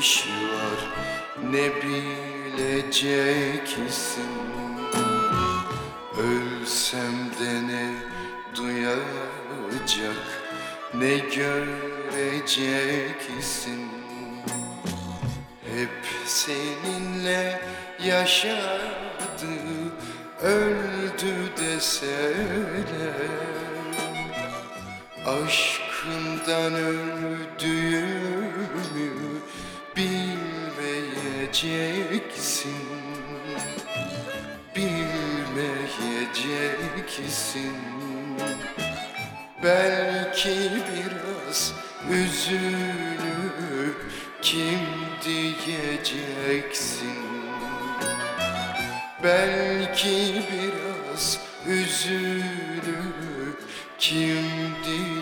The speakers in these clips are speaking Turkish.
iş var. Ne bileceksin Ölsem de ne duyacak? Ne göreceksin Hep seninle yaşadı öldü deseler Aşkından öldüğümü bilmeyeceksin. Bilmeyeceksin. Belki biraz üzülüp kim diyeceksin? Belki biraz üzülüp kim diyeceksin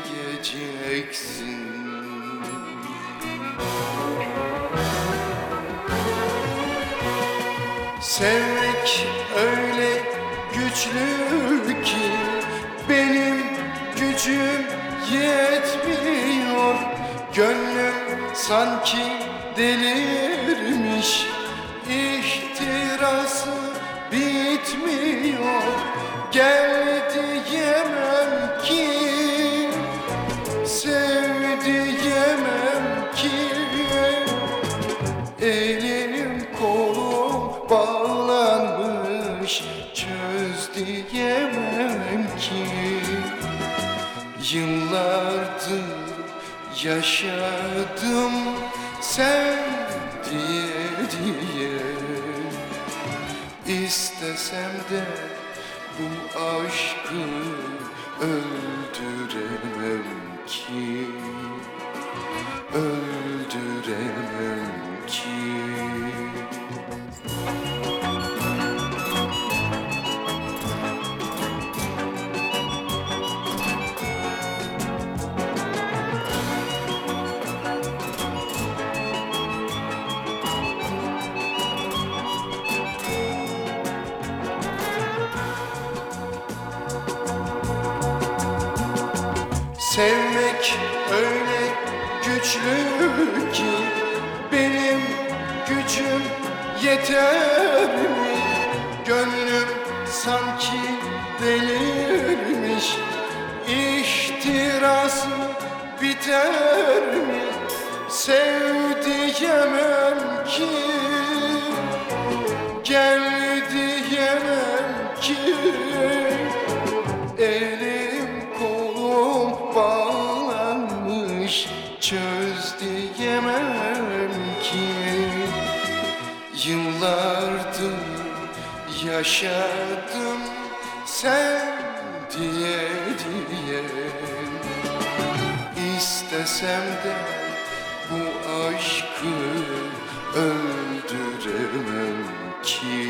Sevmek öyle güçlü ki benim gücüm yetmiyor. Gönlüm sanki delirmiş ihtirası bitmiyor. Gel Çöz diyemem ki. Yıllardır yaşadım Sen diye diye. İstesem de bu aşkı öldüremem ki. Öldüremem ki Sevmek öyle güçlü ki benim gücüm yeter mi? Gönlüm sanki delirmiş ihtirası biter mi? Sev ki Çöz diyemem ki. Yıllardır yaşadım Sen diye diye. İstesem de bu aşkı öldüremem ki